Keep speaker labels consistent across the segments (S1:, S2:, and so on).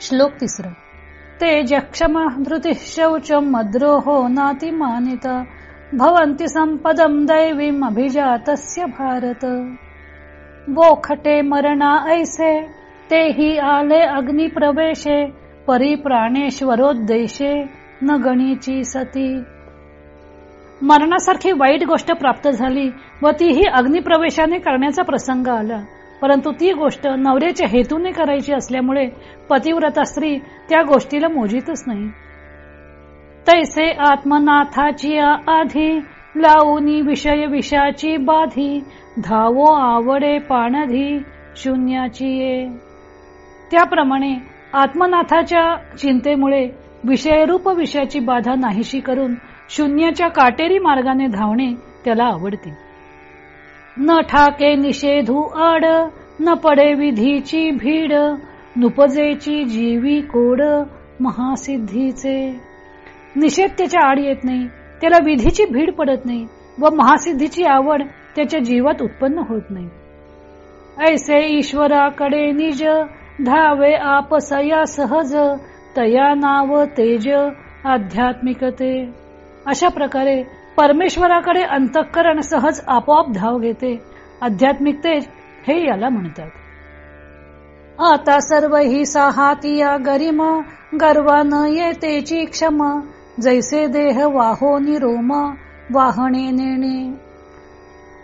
S1: श्लोक तिसरा. ते जक्षम धृती शौच मद्रोहो नाती मानित भवंती संपदम दैवीम अभिजातस्य भारत। बोखटे मरणा ऐसे ते ही आले अग्निप्रवेशे परी प्राणेश्वरोद्देशे न गणीची सती। मरणासारखी वाईट गोष्ट प्राप्त झाली व तीही अग्निप्रवेशाने करण्याचा प्रसंग आला. परंतु ती गोष्ट नवऱ्याच्या हेतूने करायची असल्यामुळे पतिव्रता स्त्री त्या गोष्टीला मोजितच नाही. तैसे आत्मनाथाची आधी लावूनी विषय विषाची बाधी धावो आवडे पाणधी शून्याची ये. त्याप्रमाणे आत्मनाथाच्या चिंतेमुळे विषयरूप विषयाची बाधा नाहीशी करून शून्याच्या काटेरी मार्गाने धावणे त्याला आवडते. न ठाके निषेधू आड न पडे विधीची भीड नुपजेची जीवी कोड महासिद्धीचे. निषेध त्याच्या आड येत नाही त्याला विधीची भीड पडत नाही व महासिद्धीची आवड त्याच्या जीवात उत्पन्न होत नाही. ऐसे ईश्वराकडे निज धावे आपसया सहज तया नाव तेज आध्यात्मिकते. अशा प्रकारे परमेश्वराकडे अंतःकरण सहज आपोआप धाव घेते. आध्यात्मिक तेज हे याला म्हणतात. आता सर्व ही साहातिया गरिम गर्वान येतेची क्षम. जैसे देह वाहो निरोम वाहणे नेणे.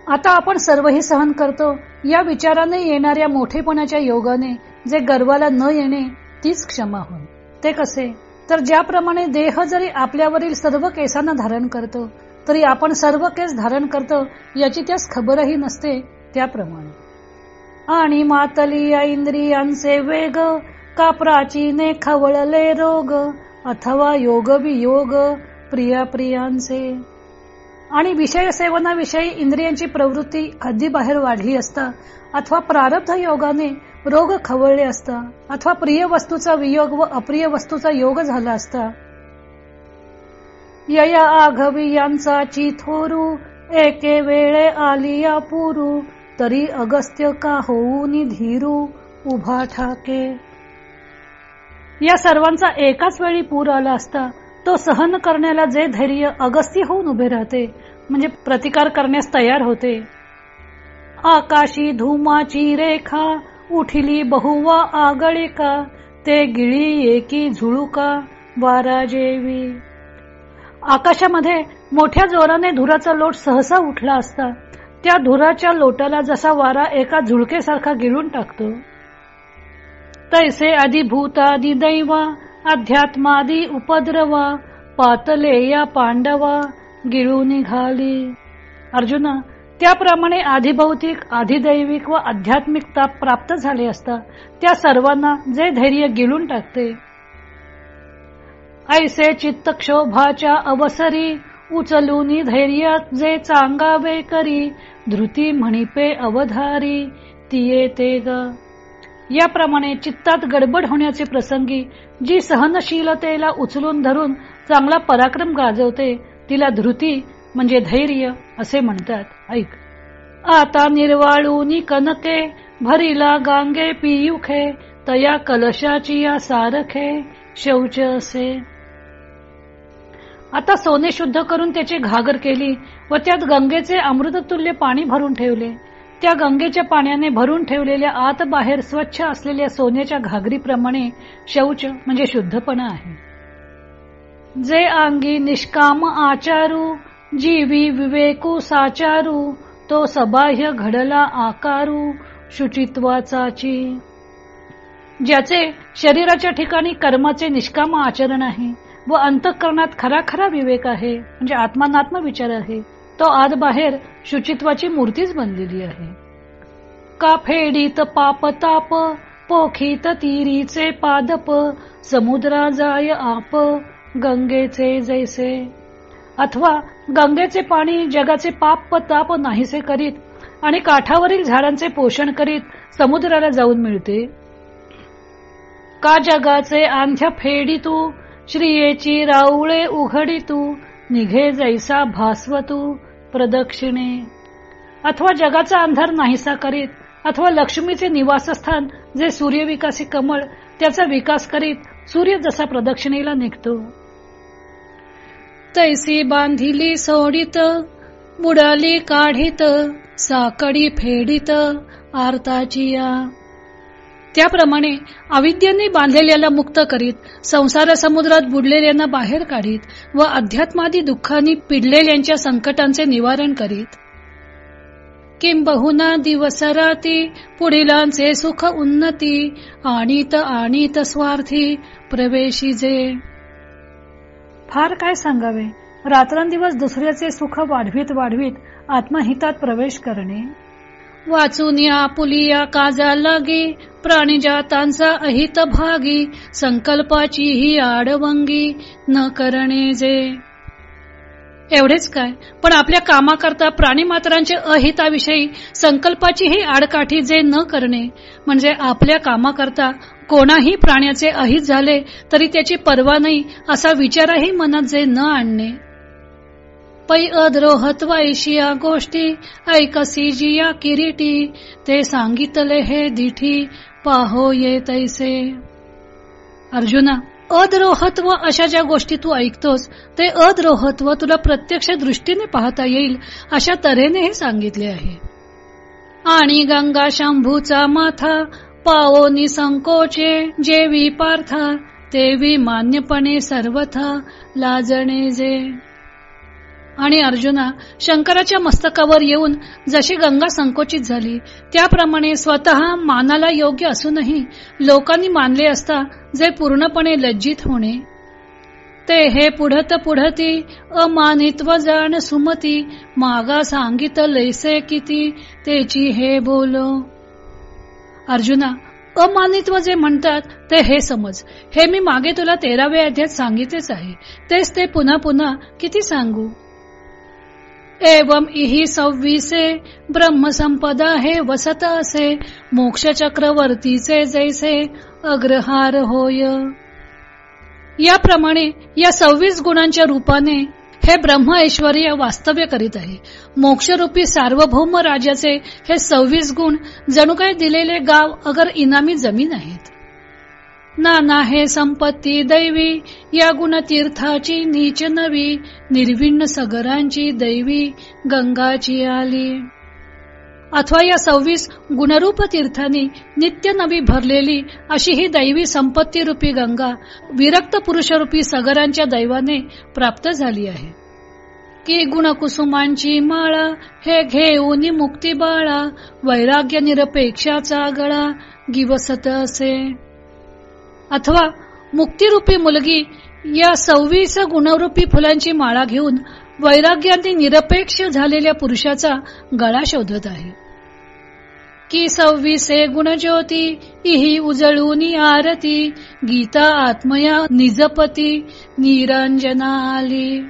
S1: आता आपण सर्वही सहन करतो. या विचाराने येणाऱ्या मोठेपणाच्या योगाने जे गर्वाला न येणे तीच क्षमा होय. ते कसे? तर ज्याप्रमाणे देह जरी आपल्यावरील सर्व केसांना धारण करतो तरी आपण सर्व केस धारण करतो याची त्यास खबरही नसते त्याप्रमाणे. आणि मातली या इंद्रियांचे वेग का प्राचीने खवळले रोग अथवा योग वियोग प्रिया प्रियांचे. आणि विषय सेवनाविषयी इंद्रियांची प्रवृत्ती हद्दीबाहेर वाढली असता अथवा प्रारब्ध योगाने रोग खवळले असता अथवा प्रिय वस्तूचा वियोग व अप्रिय वस्तूचा योग झाला असता यया आघवी यांचा थोरू एके वेळे आलिया पुरू तरी अगस्त्य का होऊनी धीरू उभा ठाके. या सर्वांचा एकाच वेळी पूर आला असता तो सहन करण्याला जे धैर्य अगस्त्य होऊन उभे राहते म्हणजे प्रतिकार करण्यास तयार होते. आकाशी धुमाची रेखा उठिली बहुवा आगळिका ते गिळी एकी झुळुका वारा जेवी. आकाशामध्ये मोठ्या जोराने धुराचा लोट सहसा उठला असता त्या धुराच्या लोटाला जसा वारा एका झुळकेसारखा गिळून टाकतो. तैसे आधी अधिभूतादि दैवा अध्यात्मादी उपद्रवा पातले या पांडवा गिळून निघाली. अर्जुना त्याप्रमाणे आधिभौतिक आधिदैविक व आध्यात्मिक ताप प्राप्त झाले असता त्या सर्वांना जे धैर्य गिळून टाकते ऐसे चित्तक्षोभाच्या अवसरी उचलूनी धैर्य जे चांगावे करी धृती म्हणिपे अवधारी तिये ते ग. याप्रमाणे चित्तात गडबड होण्याचे प्रसंगी जी सहनशीलतेला उचलून धरून चांगला पराक्रम गाजवते तिला धृती म्हणजे धैर्य असे म्हणतात. ऐक. आता निर्वाळूनी कनके भरीला गांगे पियुखे तया कलशाची या सारखे शौच असे. आता सोने शुद्ध करून त्याची घागर केली व त्यात गंगेचे अमृततुल्य पाणी भरून ठेवले. त्या गंगेच्या पाण्याने भरून ठेवलेल्या आत बाहेर स्वच्छ असलेल्या सोन्याच्या घागरीप्रमाणे शौच म्हणजे शुद्धपणा आहे. जे अंगी निष्काम आचारू जीवी विवेकू साचारू तो सबाह्य घडला आकारू शुचित्वाचाची. ज्याचे शरीराच्या ठिकाणी कर्माचे निष्काम आचरण आहे व अंतःकरणात खरा खरा विवेक आहे म्हणजे आत्मानात्म विचार आहे तो आत बाहेर शुचित्वाची मूर्तीच बनलेली आहे. का फेडीत पाप ताप पोखीत तीरीचे पादप समुद्रा जाय आप गंगेचे जैसे. अथवा गंगेचे पाणी जगाचे पाप ताप नाहीसे करीत आणि काठावरील झाडांचे पोषण करीत समुद्राला जाऊन मिळते? का जगाचे आंध्या फेडी तू श्रियेची राऊळे उघडी तू निघे जैसा भास्व तू प्रदक्षिणे. अथवा जगाचा अंधार नाहीसा करीत अथवा लक्ष्मीचे निवासस्थान जे सूर्यविकासी कमळ त्याचा विकास करीत सूर्य जसा प्रदक्षिणेला निघतो. तैसी बांधिली सोडित बुडाली काढित साकडी फेडित आरताचिया त्याप्रमाणे अविद्येने बांधलेल्याला मुक्त करीत संसार समुद्रात बुडलेल्यांना बाहेर काढीत व अध्यात्मादी दुःखांनी पिडलेल्यांच्या संकटांचे निवारण करीत. किंबहुना दिवस राती पुढीलांचे सुख उन्नती आणीत आणीत स्वार्थी प्रवेशी जे फार काय सांगावे? रात्रंदिवस दुसऱ्याचे सुख वाढवीत वाढवीत आत्महितात प्रवेश करणे. वाचून या पुलिया काजा लागी प्राणीजातांचा अहित भागी संकल्पाची ही आडवंगी न करणे जे. एवढेच काय. पण आपल्या कामाकरता प्राणीमात्रांच्या अहिताविषयी संकल्पाची ही आडकाठी जे न करणे म्हणजे आपल्या कामाकरता कोणाही प्राण्याचे अहित झाले तरी त्याची पर्वा नाही असा विचारही मनात जे न आणणे. पै अद्रोहत्वाईशिया गोष्टी ऐकसी जिया किरीटी ते सांगितले हे दिठी पाहो ये तैसे। अर्जुना अद्रोहत्व अशा ज्या गोष्टी तू ऐकतोस ते अद्रोहत्व तुला प्रत्यक्ष दृष्टीने पाहता येईल अशा तऱ्हेने हे सांगितले आहे. आणि गंगा शंभूचा माथा पाओनी निसंकोचे जेवी पार्था तेवी मान्यपणे सर्वथा लाजणे जे। आणि अर्जुना शंकराच्या मस्तकावर येऊन जशी गंगा संकोचित झाली त्याप्रमाणे स्वतः मानाला योग्य असूनही लोकांनी मानले असता जे पूर्णपणे लज्जित होणे. ते हे पुढत पुढती अमानित्व जाण सुमती मागा सांगित लैसे किती तेची हे बोलो. अर्जुना अमानित्व जे म्हणतात ते हे समज. हे मी मागे तुला तेराव्या अध्यात सांगितलेच आहे. तेच ते पुन्हा पुन्हा किती सांगू? एवम इही सव्वीसे ब्रह्मसंपदा हे वसत असे मोक्ष चक्रवर्तीचे जैसे अग्रहार होय. याप्रमाणे या सव्वीस गुणांच्या रूपाने हे ब्रह्म ऐश्वर्य वास्तव्य करीत आहे. मोक्षरूपी सार्वभौम राजाचे हे सव्वीस गुण जणू काय दिलेले गाव अगर इनामी जमीन आहेत. नाना हे संपत्ती दैवी या गुणतीर्थाची नीच नवी निर्विण्ण सगरांची दैवी गंगाची आली. अथवा या सव्वीस गुणरूप तीर्थांनी नित्य नवी भरलेली अशी ही दैवी संपत्ती रूपी गंगा विरक्त पुरुषरूपी सगरांच्या दैवाने प्राप्त झाली आहे. की गुणकुसुमांची माळा हे घेऊन मुक्ती बाळा वैराग्य निरपेक्षाचा गळा गिवसत असे. अथवा मुक्तिरूपी मुलगी या सव्वीस गुणरूपी फुलांची माळा घेऊन वैराग्याने निरपेक्ष झालेल्या पुरुषाचा गळा शोधत आहे. की सव्वीसे गुणज्योती इही उजळून आरती गीता आत्मया निजपती निरंजना आली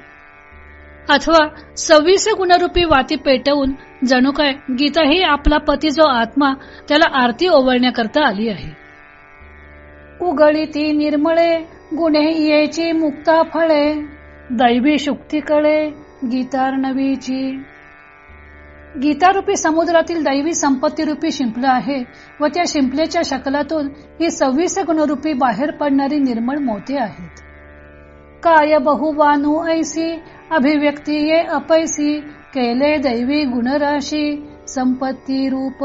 S1: अथवा सव्वीस गुणरूपी वाती पेटवून जणू काय गीता ही आपला पती जो आत्मा त्याला आरती ओवळण्याकरता आली आहे. उगळी ती निर्मळे गुन्हे येची मुक्ता फळे. दैवी शुक्ती कळे गीतार्णवीची. गीतारूपी समुद्रातील दैवी संपत्ती रूपी शिंपलं आहे व त्या शिंपलेच्या शकलातून ही सव्वीस गुणरूपी बाहेर पडणारी निर्मळ मोती आहेत. काय बहुवानू ऐसी अभिव्यक्ती ये अपैसी केले दैवी गुणराशी संपत्ती रूप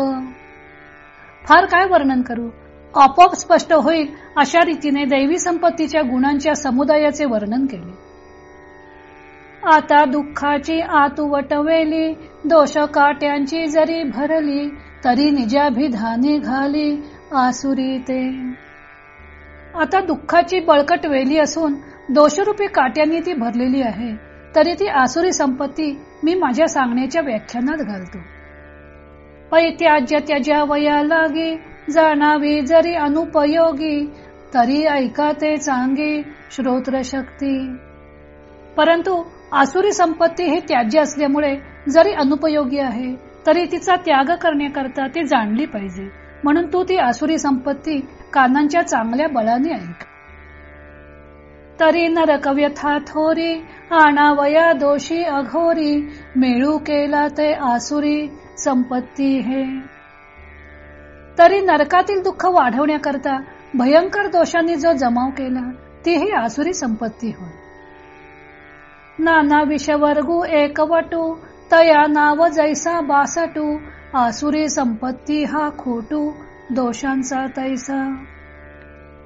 S1: फार काय वर्णन करू? आपोआप स्पष्ट होईल अशा रीतीने दैवी संपत्तीच्या गुणांच्या समुदायाचे वर्णन केले. आता दुःखाची आतू वटवेली दोष काट्यांची जरी भरली तरी निजाभिधानी घाली आसुरी ते आता दुःखाची बळकट वेली असून दोषरूपी काट्यांनी ती भरलेली आहे तरी ती आसुरी संपत्ती मी माझ्या सांगण्याच्या व्याख्यानात घालतो. पैत्याज्य त्याज्या वया लागी जाणावी जरी अनुपयोगी तरी ऐका ते चांगी श्रोत्र शक्ती परंतु आसुरी संपत्ती ही त्याज्य असल्यामुळे जरी अनुपयोगी आहे तरी तिचा त्याग करण्याकरता ती जाणली पाहिजे. म्हणून तू ती आसुरी संपत्ती कानांच्या चांगल्या बळाने ऐक. तरी नरक व्यथा थोरी आणावया दोषी अघोरी मिळू केला ते आसुरी संपत्ती हे. तरी नरकातील दुःख वाढवण्याकरता भयंकर दोषांनी जो जमाव केला तीही आसुरी संपत्ती होय. नाना विषवर्गू एकवटू तया नाव जैसा बासटू आसुरी संपत्ती हा खोटू दोषांचा तैसा.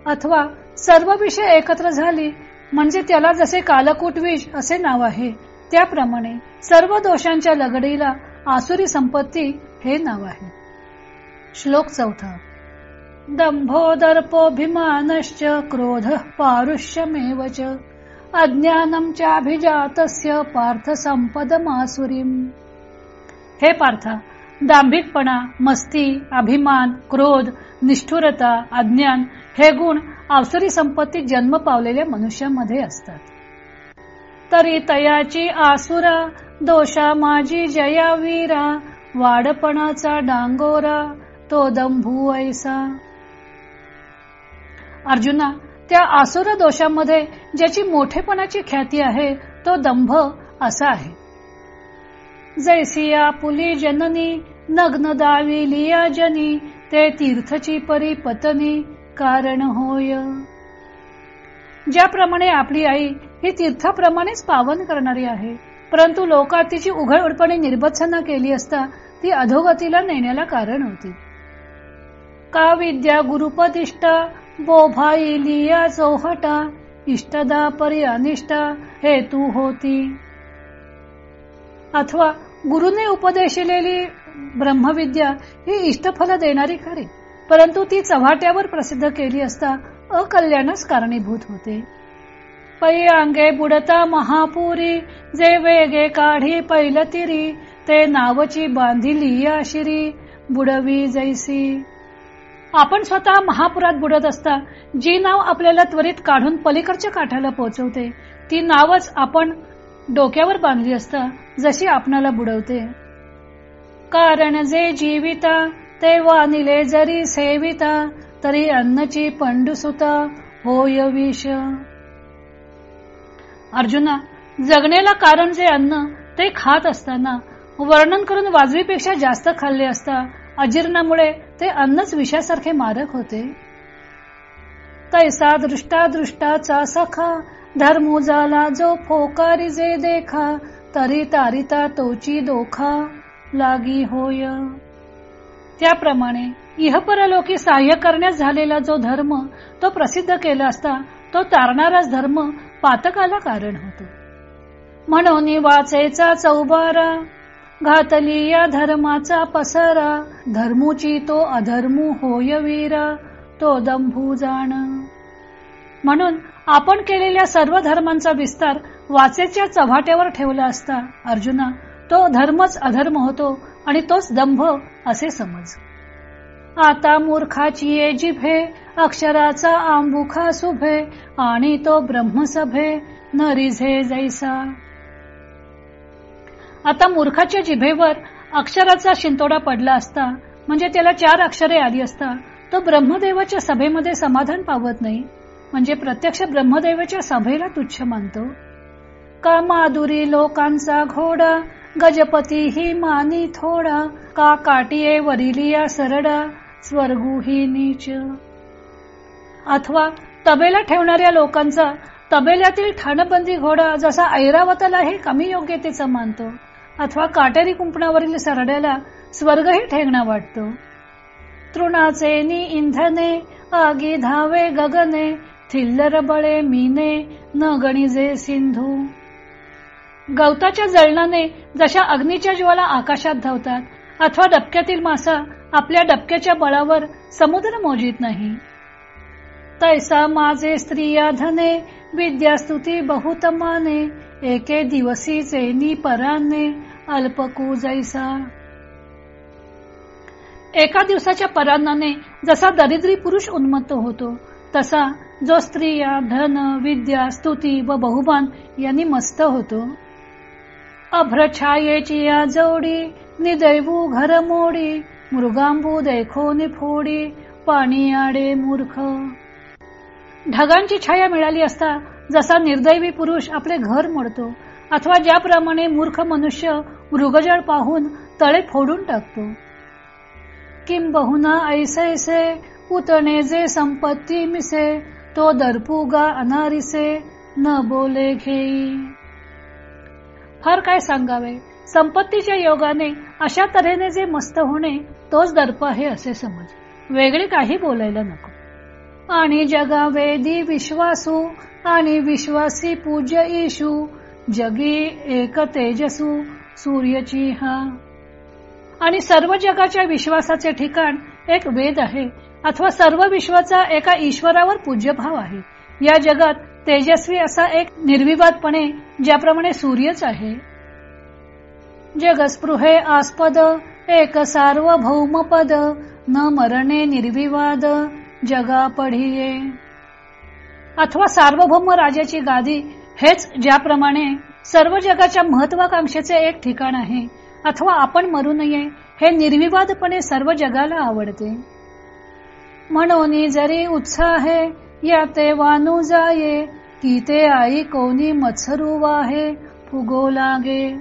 S1: अथवा सर्व विषय एकत्र झाली म्हणजे त्याला जसे कालकूट विष असे नाव आहे त्याप्रमाणे सर्व दोषांच्या लगडीला आसुरी संपत्ती हे नाव आहे. श्लोक चौथा. दंभो दर्पोभिमानश्च क्रोध पारुष्यमेव च। अज्ञानम चाभिजातस्य पार्थ संपदमासुरीम हे पार्थ दांभिकपणा मस्ती अभिमान क्रोध निष्ठुरता अज्ञान हे गुण अवसरी संपत्तीत जन्म पावलेल्या मनुष्यामध्ये असतात. तरी तयाची आसुरा दोषा माझी जया वीरा वाडपणाचा डांगोरा तो दंभू ऐसा अर्जुना त्या आसुर दोषामध्ये ज्याची मोठेपणाची ख्याती आहे तो दंभ असा आहे. जैसिया पुली जननी नग्न दावी लिया जनी ते तीर्थची परी पतनी कारण होय. ज्याप्रमाणे आपली आई ही तीर्थाप्रमाणेच पावन करणारी आहे परंतु लोकात तिची उघडपणे निर्बत्सना केली असता ती अधोगतीला नेण्याला कारण होती. का विद्या गुरुपदिष्टा बोभाई लिया चौहटा इष्टदा परी अनिष्टा हे तू होती. अथवा गुरुने उपदेशिलेली ब्रह्मविद्या ही इष्टफल देणारी खरी परंतु ती चव्हाट्यावर प्रसिद्ध केली असता अकल्याणच कारणीभूत होते. पै अंगे बुडता महापुरी जे वेगे काढी पैलतिरी ते नावची बांधिली या शिरी बुडवी जैसी. आपण स्वतः महापुरात बुडत असता जी नाव आपल्याला त्वरित काढून पलीकडच्या काठाला पोहोचवते ती नावच आपण डोक्यावर बांधली असता जशी आपणाला बुडवते. कारण जे जीविता ते वानिले जरी सेविता तरी अन्नची पंडुसुता होय विष. अर्जुना जगण्याला कारण जे अन्न ते खात असताना वर्णन करून वाजवीपेक्षा जास्त खाल्ले असता अजीर्णामुळे ते अन्नच विषासारखे मारक होते. तैसा दृष्टा दृष्टाचा सखा धर्म झाला जो फोकारी जे देखा तरी तारिता तोची दोखा लागी होय. त्याप्रमाणे इहपरलोकी सहाय्य करण्यास झालेला जो धर्म तो प्रसिद्ध केला असता तो तारणाराच धर्म पातकाला कारण होतो. म्हणून वाचेचा चौबारा घातली या धर्माचा पसरा. धर्मूची तो अधर्मू होय वीरा. तो दंभू जाण. म्हणून आपण केलेल्या सर्व धर्मांचा विस्तार वाचेच्या चव्हाट्यावर ठेवला असता अर्जुना तो धर्मच अधर्म होतो आणि तोच दंभ असे समज. आता मूर्खाची ये जिभे अक्षराचा आंबुखा सुभे आणि तो ब्रह्मसभे न रिझे जैसा. आता मूर्खाच्या जिभेवर अक्षराचा शिंतोडा पडला असता म्हणजे त्याला चार अक्षरे आली असता तो ब्रह्मदेवाच्या सभेमध्ये समाधान पावत नाही म्हणजे प्रत्यक्ष ब्रह्मदेवाच्या सभेला तुच्छ मानतो. कामाधुरी लोकांचा घोडा गजपती ही मानी थोडा का काटिये वरिलिया सरडा स्वर्गू ही नीच. अथवा तबेला ठेवणाऱ्या लोकांचा तबेल्यातील ठाणबंदी घोडा जसा ऐरावतालाही कमी योग्यतेचा मानतो अथवा काटेरी कुंपणावरील सरड्याला स्वर्गही ठेगणा वाटतो. तृणाचे नि इंधने आगी धावे गगने थिल्लर बळे मीने न गणिजे सिंधू. गवताच्या जळणाने जशा अग्नीच्या ज्वाला आकाशात धावतात अथवा डबक्यातील मासा आपल्या डबक्याच्या बळावर समुद्र मोजित नाही. तैसा माझे स्त्रिया धने विद्यास्तुती बहुतमाने एके दिवसी चेनी पराने अल्पकू जैसा. एका दिवसाच्या परान्नाने जसा दरिद्री पुरुष उन्मत्त होतो तसा जो स्त्रिया धन विद्या स्तुती व बहुमान यांनी मस्त होतो. अभ्रछायेची या जोडी निदैवू घर मोडी मृगांबू देखो निफोडी पाणी आडे मूर्ख. ढगांची छाया मिळाली असता जसा निर्दैवी पुरुष आपले घर मोडतो अथवा ज्याप्रमाणे मूर्ख मनुष्य मृगजळ पाहून तळे फोडून टाकतो. किंबहुना ऐसे उतणे जे संपत्ती मिसे तो दरपुगा अनारिसे न बोले घेई. फार काय सांगावे संपत्तीच्या योगाने अशा तऱ्हेने जे मस्त होणे तोच दर्प आहे असे समज. वेगळे काही बोलायला नको. आणि जगा वेदी विश्वासू आणि विश्वासी पूज्य ईशू जगी एक तेजसू सूर्यची हा. आणि सर्व जगाच्या विश्वासाचे ठिकाण एक वेद आहे अथवा सर्व विश्वाचा एका ईश्वरावर पूज्यभाव आहे. या जगात तेजस्वी असा एक निर्विवादपणे ज्याप्रमाणे सूर्यच आहे. जगस्पृहे आस्पद एक सार्वभौम पद न मरणे निर्विवाद जगा पढिये अथवा सार्वभौम राजाची गादी हेच ज्याप्रमाणे सर्व जगाच्या महत्वाकांक्षेचे एक ठिकाण आहे अथवा आपण मरू नये हे निर्विवादपणे सर्व जगाला आवडते. म्हणून जरी उत्साह या ते वानू जाये की ते आई कोणी मत्सरू वाहे फुगो लागे.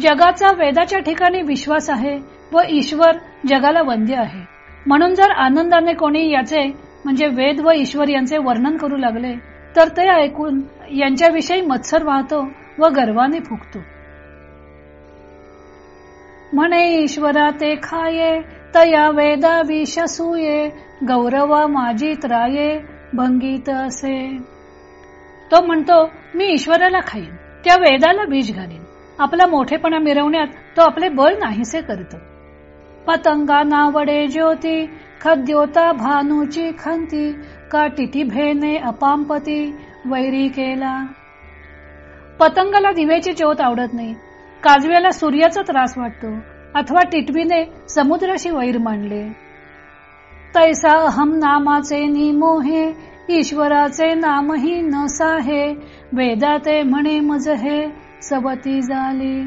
S1: जगाचा वेदाच्या ठिकाणी विश्वास आहे व ईश्वर जगाला वंद्य आहे. म्हणून जर आनंदाने कोणी याचे म्हणजे वेद व ईश्वर यांचे वर्णन करू लागले तर ते ऐकून यांच्याविषयी मत्सर वाहतो व गर्वाने फुकतो म्हणे ईश्वरा ते खाये तया वेदा विषसूये गौरवा माझी त्राये भंगीत असे. तो म्हणतो मी ईश्वराला खाईन त्या वेदाला बीज घालीन. आपला मोठेपणा मिरवण्यात तो आपले बळ नाहीसे करतो. पतंगा नावडे ज्योती खद्योता भानूची खंती का टिटी भेने अपांपती वैरी केला. पतंगाला दिव्याची ज्योत आवडत नाही. काजव्याला सूर्याचा त्रास वाटतो अथवा टिटवीने समुद्राशी वैर मांडले. तैसा अहम नामाचे निमोहे ईश्वराचे नामही न साहे वेदाते म्हणे मज हे सवती झाली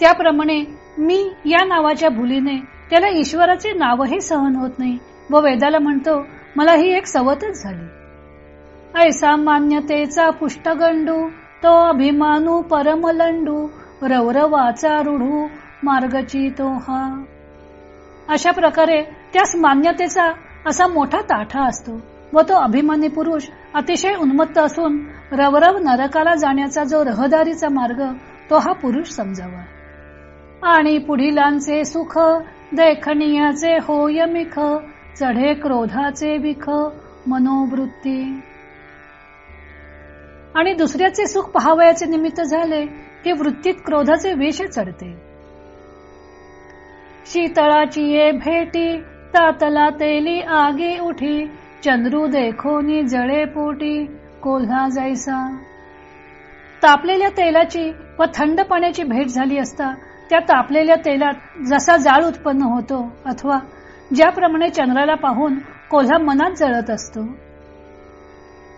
S1: त्याप्रमाणे मी या नावाच्या भुलीने त्याला ईश्वराचे नावही सहन होत नाही. व वेदाला म्हणतो मला ही एक सवतच झाली. ऐसा मान्यतेचा पुष्टगंडू तो अभिमानू परमलंडू रवरवाचा रुढू मार्गची तो हा. अशा प्रकारे त्यास मान्यतेचा असा मोठा ताठा असतो. व तो अभिमानी पुरुष अतिशय उन्मत्त असून रवरव नरकाला जाण्याचा जो रहदारीचा मार्ग तो हा पुरुष समजावा. आणि पुढीलांचे सुख देखणीयाचे होय मिख चढे क्रोधाचे विख मनोवृत्ती. आणि दुसऱ्याचे सुख पहावयाचे निमित्त झाले की वृत्तीत क्रोधाचे विष चढते. शीतळाची ये भेटी तातला तेली आगी उठी चंद्रू देखोनी जळे पोटी कोल्हा जायसा. तापलेल्या तेलाची व थंड पाण्याची भेट झाली असता त्या तापलेल्या तेलात जसा जाळ उत्पन्न होतो अथवा ज्याप्रमाणे चंद्राला पाहून कोल्हा मनात जळत असतो.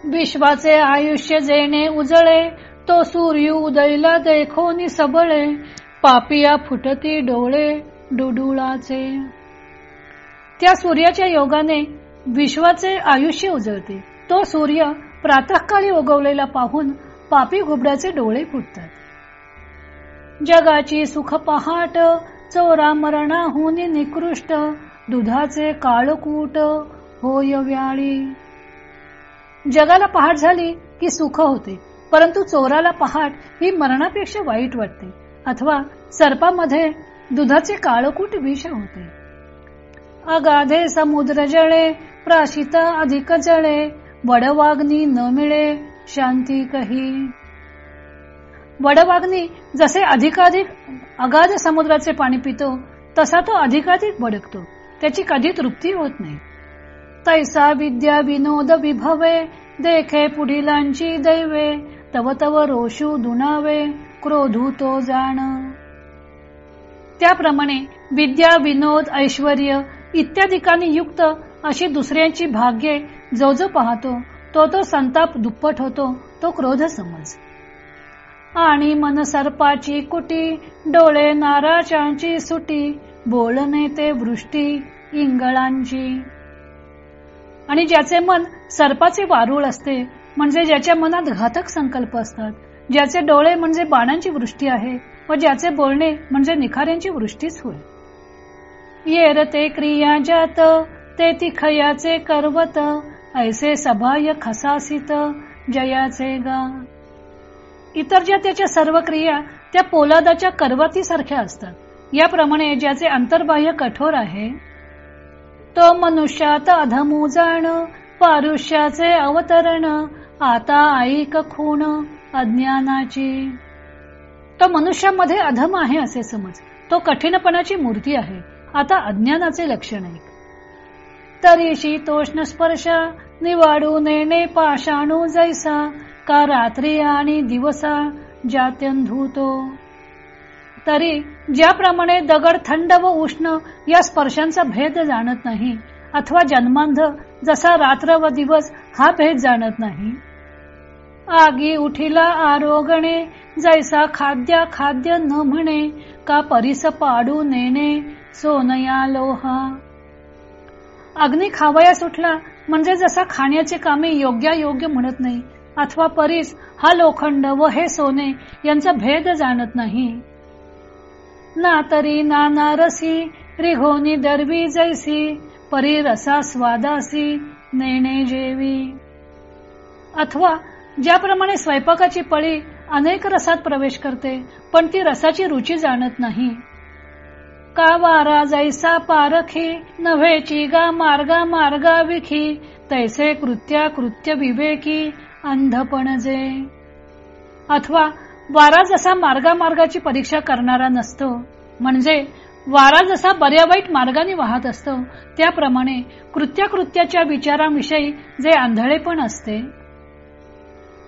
S1: विश्वाचे आयुष्य जेणे उजळे तो सूर्य उदयला देखोनी सबळे पापिया फुटती डोळे डुडुळाचे. त्या सूर्याच्या योगाने विश्वाचे आयुष्य उजळते. तो सूर्य प्रातःकाळी उगवलेला पाहून पापी घुबड्याचे डोळे फुटतात. जगाची सुख पहाट चोरा मरणाहून निकृष्ट दुधाचे काळकूट होय व्याळी. जगाला पहाट झाली की सुख होते परंतु चोराला पहाट ही मरणापेक्षा वाईट वाटते अथवा सर्पामध्ये दुधाचे काळकूट विष होते. अगाधे समुद्र जळे प्राशिता अधिक जळे वडवाग्नी न मिळे शांती कही. वडवाग्नी जसे अधिकाधिक अगाध समुद्राचे पाणी पितो तसा तो अधिकाधिक भडकतो त्याची कधी तृप्ती होत नाही. तैसा विद्या विनोद विभवे देखे पुढीलांची दैवे तव तव रोषू दुनावे क्रोधू तो जाण. त्याप्रमाणे विद्या विनोद ऐश्वर इत्यादिकांनी युक्त अशी दुसऱ्यांची भाग्ये जो जो पाहतो तो तो संताप दुप्पट होतो तो क्रोध समज. आणि मन सर्पाची कुटी डोळे नाराचांची सुटी बोलणे ते वृष्टी इंगळांची. आणि ज्याचे मन सर्पाचे वारुळ असते म्हणजे ज्याच्या मनात घातक संकल्प असतात ज्याचे डोळे म्हणजे बाणांची वृष्टी आहे व ज्याचे बोलणे म्हणजे निखाऱ्यांची वृष्टीच होय. येर ते क्रिया जात ते तिखयाचे करवत ऐसे सभाय खसासित जयाचे गा इतर ज्या त्याच्या सर्व क्रिया त्या पोलादाच्या करवतीसारख्या असतात. याप्रमाणे ज्याचे अंतर्बाह्य कठोर आहे तो मनुष्यात अधमू जाण पारुष्याचे अवतरण आता ऐक खूण अज्ञानाची. तो मनुष्यामध्ये अधम आहे असे समज. तो कठीणपणाची मूर्ती आहे. आता अज्ञानाचे लक्षण आहे तरी शीतोष्ण स्पर्श निवाडू नेणे पाषाणू जैसा का रात्री आणि दिवसा जात्यंधूतो तरी ज्याप्रमाणे दगड थंड व उष्ण या स्पर्शांचा भेद जाणत नाही अथवा जन्मांध जसा रात्र व दिवस हा भेद जाणत नाही. आगी उठीला आरोगणे जैसा खाद्या खाद्य न म्हणे का परिस पाडू नेणे सोनया लोहा. अग्नी खावया सुटला म्हणजे जसा खाण्याचे कामे योग्य योग्य म्हणत नाही अथवा परीस हा लोखंड व हे सोने यांचा भेद जाणत नाही. ना तरी नाना रसी रिघोनी दरवी जैसी परी रसा स्वादासी नेणे जेवी. अथवा ज्याप्रमाणे स्वयंपाकाची पळी अनेक रसात प्रवेश करते पण ती रसाची रुची जाणत नाही. का वारा जैसा पारखी नव्हेची गा मार्गा मार्गा विखी तैसे कृत्या कृत्य विवेकी अंधपण जे. अथवा वारा जसा मार्गामार्गाची परीक्षा करणारा नसतो म्हणजे वारा जसा बऱ्या वाईट मार्गाने वाहत असतो त्याप्रमाणे कृत्याकृत्याच्या विचारांविषयी जे आंधळेपण असते.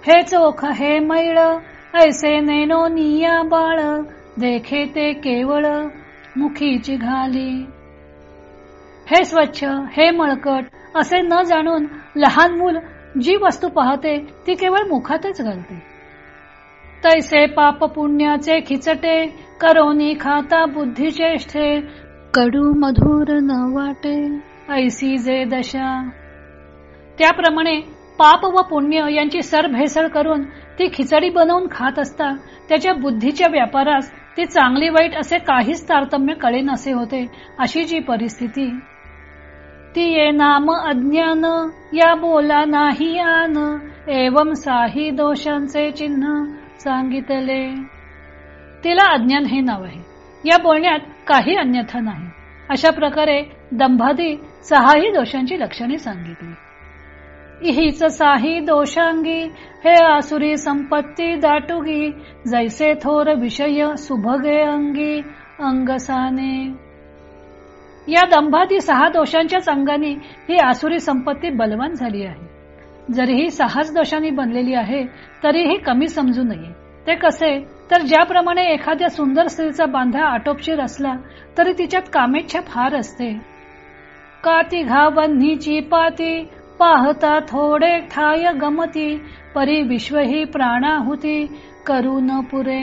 S1: हे चोख हे मैळ ऐसे नेनो निया बाळ देखे ते केवळ मुखीची घाली. हे स्वच्छ हे मळकट असे न जाणून लहान मूल जी वस्तू पाहते ती केवळ मुखातच घालते. तैसे पाप पुण्याचे खिचटे करोनी खाता बुद्धी चेष्टे कडू मधुर न वाटे. ऐसी जे दशा. त्याप्रमाणे पाप व पुण्य यांची सरभेसळ करून ती खिचडी बनवून खात असता त्याच्या बुद्धीच्या व्यापारास ती चांगली वाईट असे काहीच तारतम्य कळेन असे होते अशी जी परिस्थिती ती ये नाम अज्ञान. या बोला नाही आन. एवम साही दोषांचे चिन्ह सांगितले. तिला अज्ञान हे नाव आहे. या बोलण्यात काही अन्यथा नाही. अशा प्रकारे दंभादी सहाही दोषांची लक्षणे सांगितली. हिच साही दोषांगी हे आसुरी संपत्ती दाटुगी जैसे थोर विषय सुभगे अंगी अंगसाने. या दंभादी सहा दोषांच्याच अंगाने ही आसुरी संपत्ती बलवान झाली आहे. जरीही सहाच दोषांनी बनलेली आहे तरीही कमी समजू नये. ते कसे? तर ज्याप्रमाणे एखाद्या सुंदर स्त्रीचा बांधा आटोपशीर असला तरी तिच्यात कामेच्छा फार असते. का ती घावन्हीची पाती पाहता थोडे ठाय गमती परी विश्व ही प्राणाहुती करू न पुरे.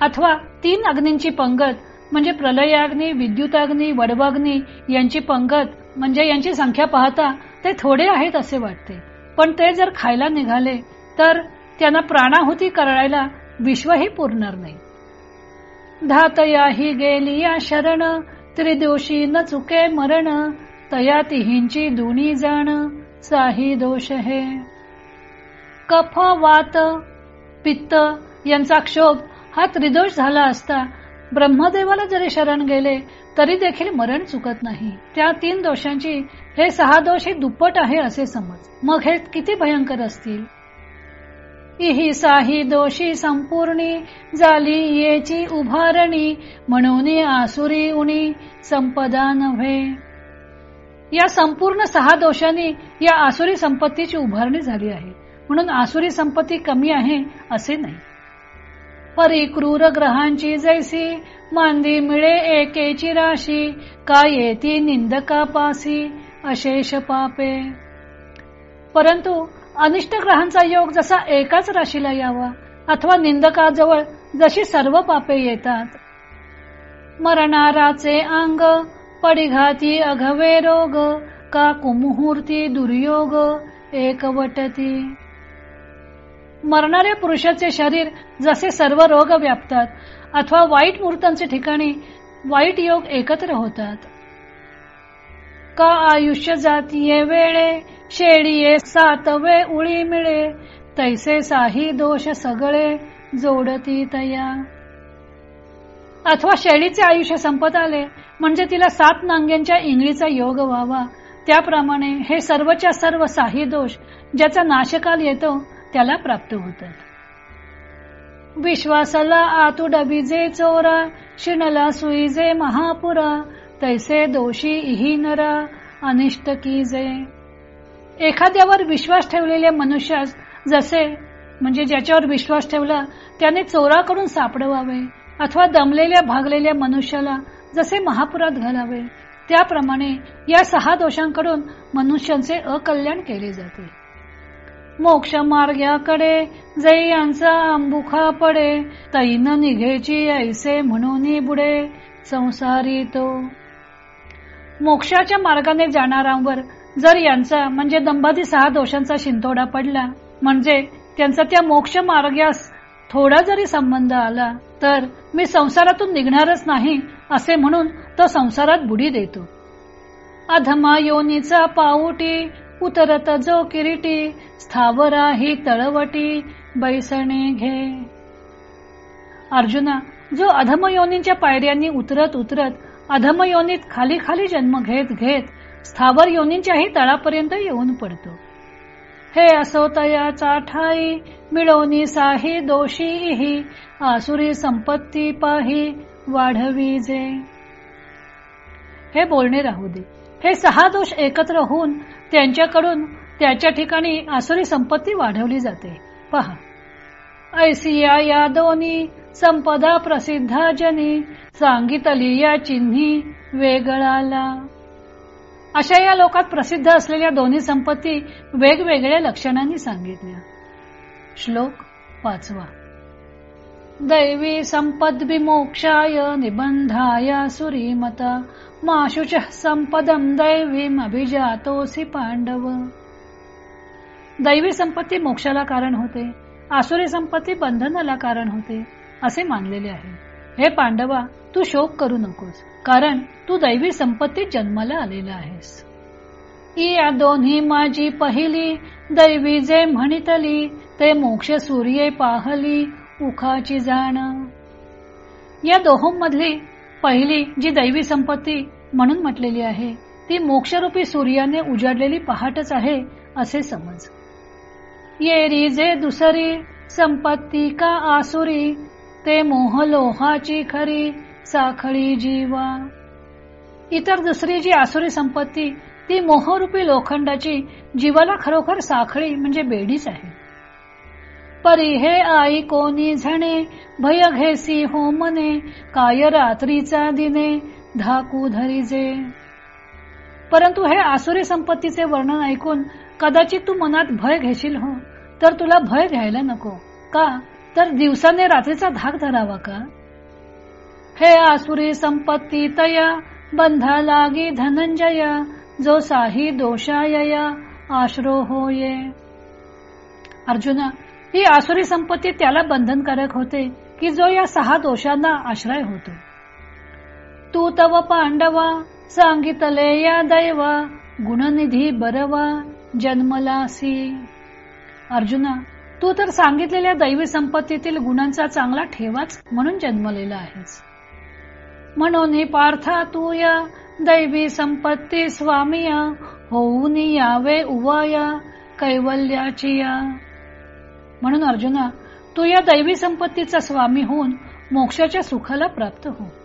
S1: अथवा तीन अग्नींची पंगत म्हणजे प्रलयाग्नी विद्युताग्नी वडवाग्नी यांची पंगत म्हणजे यांची संख्या पाहता ते थोडे आहेत असे वाटते. पण ते जर खायला निघाले तर त्यांना प्राणाहुती करायला विश्वही पुरणार नाही. धातया ही गेली या शरण त्रिदोषी न चुके मरण तया तिहींची दुनी जाण साही दोष हे. कफ वात पित्त यांचा क्षोभ हा त्रिदोष झाला असता ब्रह्मदेवाला जरी शरण गेले तरी देखील मरण चुकत नाही. त्या तीन दोषांची हे सहा दोष हे दुप्पट आहे असे समज. मग हे किती भयंकर असतील? इही साही दोषी संपूर्णी झाली येची उभारणी म्हणून आसुरी उणी संपदा नव्हे. या संपूर्ण सहा दोषांनी या आसुरी संपत्तीची उभारणी झाली आहे. म्हणून आसुरी संपत्ती कमी आहे असे नाही. परी क्रूर ग्रहांची जैसी मांदी मिळे एकेची राशी का येती निंदका पासी अशेष पापे. परंतु अनिष्ट ग्रहांचा योग जसा एकाच राशीला यावा अथवा निंदकाजवळ जशी सर्व पापे येतात. मरणाराचे अंग पडिघाती अघवे रोग का कुमुहूर्ती दुर्योग एकवटती. मरणाऱ्या पुरुषाचे शरीर जसे सर्व रोग व्यापतात अथवा वाईट मूर्तांचे ठिकाणी वाईट योग एकत्र होतात. का आयुष्य जातीये वेळे शेळीये सातवे उळी मिळे तैसे साही दोष सगळे जोडती तया. अथवा शेळीचे आयुष्य संपत आले म्हणजे तिला सात नांग्यांच्या इंगळीचा योग व्हावा. त्याप्रमाणे हे सर्वच्या सर्व साही दोष ज्याचा नाशकाल येतो त्याला प्राप्त होतात. विश्वासाला आतू डबीजे चोरा शिणला सुईजे महापुरा तैसे दोषी इही नरा अनिष्ट कीजे एखाद्यावर विश्वास ठेवलेल्या मनुष्यास जसे म्हणजे ज्याच्यावर विश्वास ठेवला त्याने चोराकडून सापडवावे अथवा दमलेल्या भागलेल्या मनुष्याला जसे महापुरात घालावे त्याप्रमाणे या सहा दोषांकडून मनुष्यांचे अकल्याण केले जाते. मोक्ष मार्गाकडे जै यांचा अंबुखा पडे. तैन निघेची ऐसे म्हणून बुडे संसारी तो. मोक्षाच्या मार्गाने जाणारांवर जर यांचा म्हणजे दंबादी सहा दोषांचा शिंतोडा पडला म्हणजे त्यांचा त्या मोक्ष मार्गास थोडा जरी संबंध आला तर मी संसारातून निघणारच नाही असे म्हणून तो संसारात बुडी देतो. अधमा योनीचा पाऊटी उतरत जो किरीटी स्थावरा ही तळवटी बैसणे घे. अर्जुना जो अधमयोनीच्या पायऱ्यांनी उतरत उतरत अधमयोनीत खाली खाली जन्म घेत घेत स्थावर योनींच्याही तळापर्यंत येऊन पडतो. हे असो तयाचा ठाई मिळवणी साही दोषी आसुरी संपत्ती पाही वाढवी जे. हे बोलणे राहू दे. हे सहा दोष एकत्र होऊन त्यांच्याकडून त्याच्या ठिकाणी आसुरी संपत्ती वाढवली जाते. पहा. ऐसिया या दोन्ही संपदा प्रसिद्धा जनी सांगितली या चिन्ही वेगळाला. अशा या लोकात प्रसिद्ध असलेल्या दोन्ही संपत्ती वेगवेगळ्या लक्षणांनी सांगितल्या. श्लोक पाचवा. दैवी संपद विमोक्षाय निबंधाय सुरीमता। माशुच संपदम दैवीम अभिजातोसी पांडव दैवी संपत्ती मोक्षाला कारण होते आसुरी संपत्ती बंधनाला कारण होते असे मानलेले आहे. हे पांडवा तू शोक करू नकोस कारण तू दैवी संपत्ती जन्माला आलेला आहेस. या दोन्ही माझी पहिली दैवी जे म्हणितली ते मोक्ष सूर्ये पाहली उखाची जाण. या दोहोंमधली पहिली जी दैवी संपत्ती म्हणून म्हटलेली आहे ती मोक्षरूपी सूर्याने उजाडलेली पहाटच आहे असे समज. येरी जे दुसरी संपत्ती का आसुरी ते मोह लोहाची खरी साखळी जीवा. इतर दुसरी जी आसुरी संपत्ती ती मोहरूपी लोखंडाची जीवाला खरोखर साखळी म्हणजे बेडीच आहे. परी हे आई कोणी झणे? भय घेसी हो मने काय रात्रीचा दिने? धाकू धरीजे परंतु हे आसुरी संपत्तीचे वर्णन ऐकून कदाचित तू मनात भय घेशील हो तर तुला भय घ्यायला नको. का? तर दिवसाने रात्रीचा धाक धरावा का? हे आसुरी संपत्ती तया बंधा लागी धनंजय जो साही दोषाय आश्रो होये. अर्जुना ही आसुरी संपत्ती त्याला बंधनकारक होते की जो या सहा दोषांना आश्रय होतो. तू तव पांडवा सांगितले या दैवा गुणनिधी बरवा जन्मलासी. अर्जुना तू तर सांगितलेल्या दैवी संपत्तीतील गुणांचा चांगला ठेवाच म्हणून जन्मलेला आहेस. म्हणून पार्था तू या दैवी संपत्ती स्वामिया होऊन यावे उवाया कैवल्याची या. म्हणून अर्जुना तू या दैवी संपत्तीचा स्वामी होऊन मोक्षाच्या सुखाला प्राप्त हो.